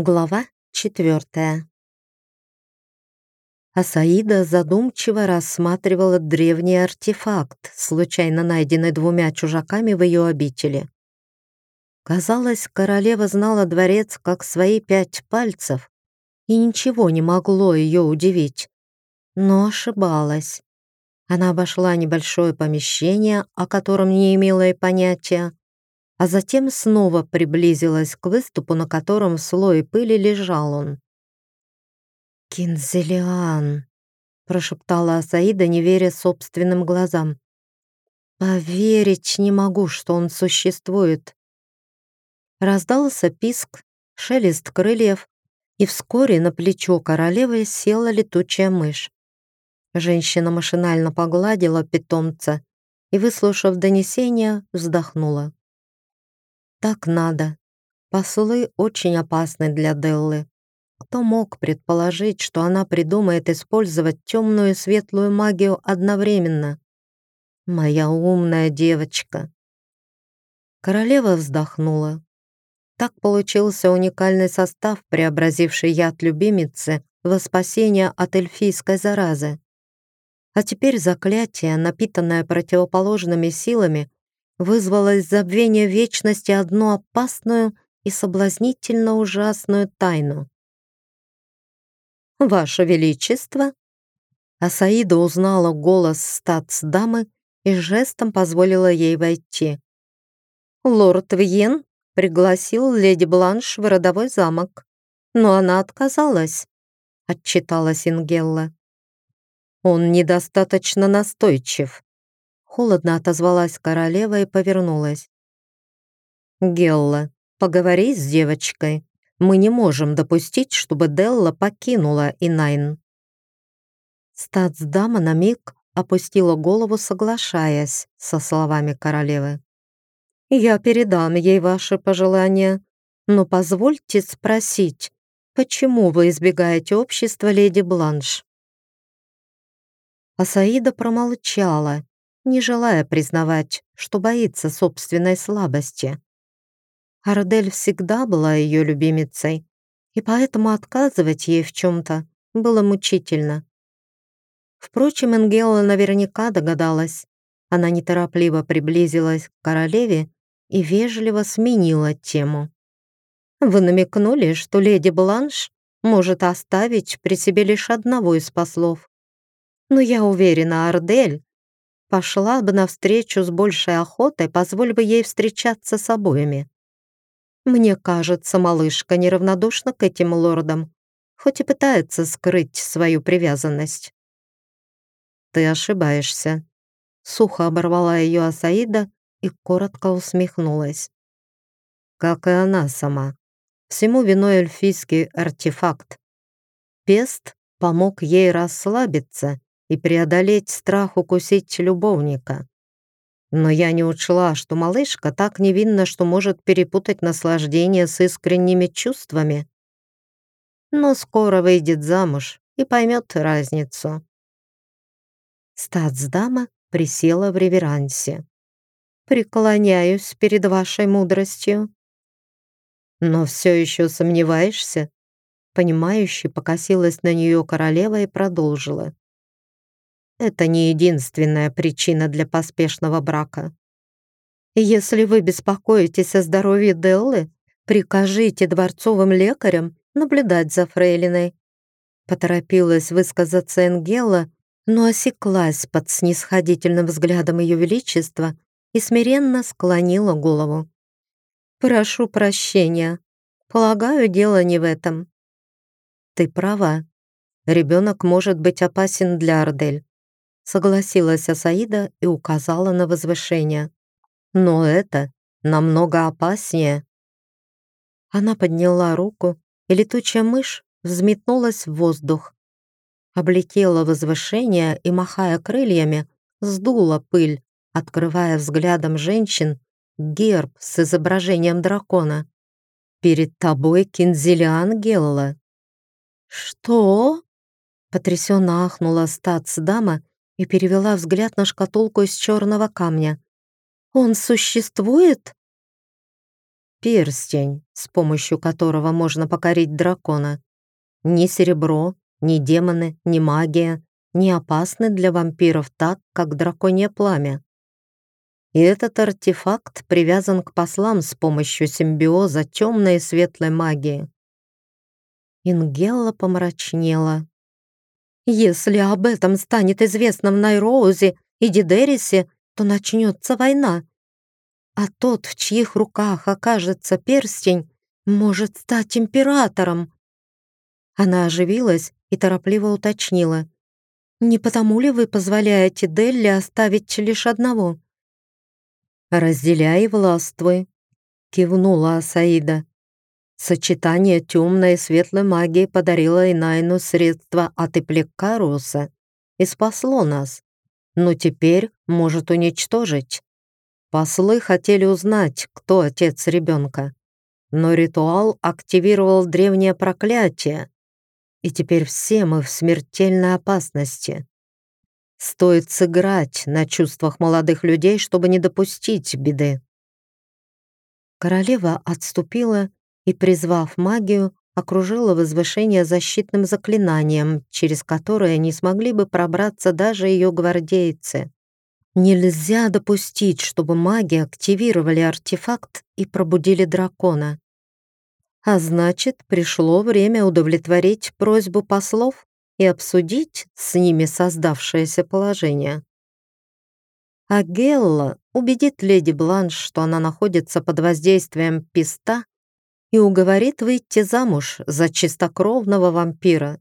Глава четвертая. Асаида задумчиво рассматривала древний артефакт, случайно найденный двумя чужаками в ее обители. Казалось, королева знала дворец как свои пять пальцев, и ничего не могло ее удивить. Но ошибалась. Она обошла небольшое помещение, о котором не имела и понятия, а затем снова приблизилась к выступу, на котором в слое пыли лежал он. «Кинзелиан», — прошептала Асаида, не веря собственным глазам. «Поверить не могу, что он существует». Раздался писк, шелест крыльев, и вскоре на плечо королевы села летучая мышь. Женщина машинально погладила питомца и, выслушав донесение, вздохнула. Так надо. Послы очень опасны для Деллы. Кто мог предположить, что она придумает использовать темную и светлую магию одновременно? Моя умная девочка. Королева вздохнула. Так получился уникальный состав, преобразивший яд любимицы во спасение от эльфийской заразы. А теперь заклятие, напитанное противоположными силами, вызвало из забвения вечности одну опасную и соблазнительно ужасную тайну. «Ваше Величество!» Асаида узнала голос статс-дамы и жестом позволила ей войти. Лорд Вьен пригласил леди Бланш в родовой замок, но она отказалась, отчиталась Ингелла. Он недостаточно настойчив. Холодно отозвалась королева и повернулась. «Гелла, поговори с девочкой. Мы не можем допустить, чтобы Делла покинула Инайн». Статсдама на миг опустила голову, соглашаясь со словами королевы. «Я передам ей ваши пожелания, но позвольте спросить, почему вы избегаете общества леди Бланш?» Асаида промолчала, не желая признавать, что боится собственной слабости. Ардель всегда была ее любимицей, и поэтому отказывать ей в чем-то было мучительно. Впрочем, Энгела наверняка догадалась. Она неторопливо приблизилась к королеве и вежливо сменила тему. «Вы намекнули, что леди Бланш может оставить при себе лишь одного из послов. Но я уверена, Ардель Пошла бы навстречу с большей охотой, позволь бы ей встречаться с обоими. Мне кажется, малышка неравнодушна к этим лордам, хоть и пытается скрыть свою привязанность. Ты ошибаешься. Сухо оборвала ее Асаида и коротко усмехнулась. Как и она сама. Всему виной эльфийский артефакт. Пест помог ей расслабиться и преодолеть страх укусить любовника. Но я не учла, что малышка так невинна, что может перепутать наслаждение с искренними чувствами. Но скоро выйдет замуж и поймет разницу. Статсдама присела в реверансе. «Преклоняюсь перед вашей мудростью». «Но все еще сомневаешься?» Понимающе покосилась на нее королева и продолжила. Это не единственная причина для поспешного брака. Если вы беспокоитесь о здоровье Деллы, прикажите дворцовым лекарям наблюдать за фрейлиной. Поторопилась высказаться Энгела, но осеклась под снисходительным взглядом Ее Величества и смиренно склонила голову. «Прошу прощения. Полагаю, дело не в этом». «Ты права. Ребенок может быть опасен для Ардель согласилась Асаида и указала на возвышение. «Но это намного опаснее». Она подняла руку, и летучая мышь взметнулась в воздух. Облетела возвышение и, махая крыльями, сдула пыль, открывая взглядом женщин герб с изображением дракона. «Перед тобой Кинзелиан Гелла». «Что?» — потрясенно ахнула стац-дама и перевела взгляд на шкатулку из черного камня. «Он существует?» перстень, с помощью которого можно покорить дракона. Ни серебро, ни демоны, ни магия не опасны для вампиров так, как драконье пламя. И этот артефакт привязан к послам с помощью симбиоза темной и светлой магии. Ингелла помрачнела. «Если об этом станет известно в Найроузе и Дидерисе, то начнется война. А тот, в чьих руках окажется перстень, может стать императором». Она оживилась и торопливо уточнила. «Не потому ли вы позволяете Делли оставить лишь одного?» «Разделяй и властвуй», — кивнула Асаида. Сочетание темной и светлой магии подарило Инайну средства от Иплеккаруса и спасло нас, но теперь может уничтожить. Послы хотели узнать, кто отец ребенка, но ритуал активировал древнее проклятие, и теперь все мы в смертельной опасности. Стоит сыграть на чувствах молодых людей, чтобы не допустить беды. Королева отступила и, призвав магию, окружила возвышение защитным заклинанием, через которое не смогли бы пробраться даже ее гвардейцы. Нельзя допустить, чтобы маги активировали артефакт и пробудили дракона. А значит, пришло время удовлетворить просьбу послов и обсудить с ними создавшееся положение. А Гелла убедит леди Бланш, что она находится под воздействием писта и уговорит выйти замуж за чистокровного вампира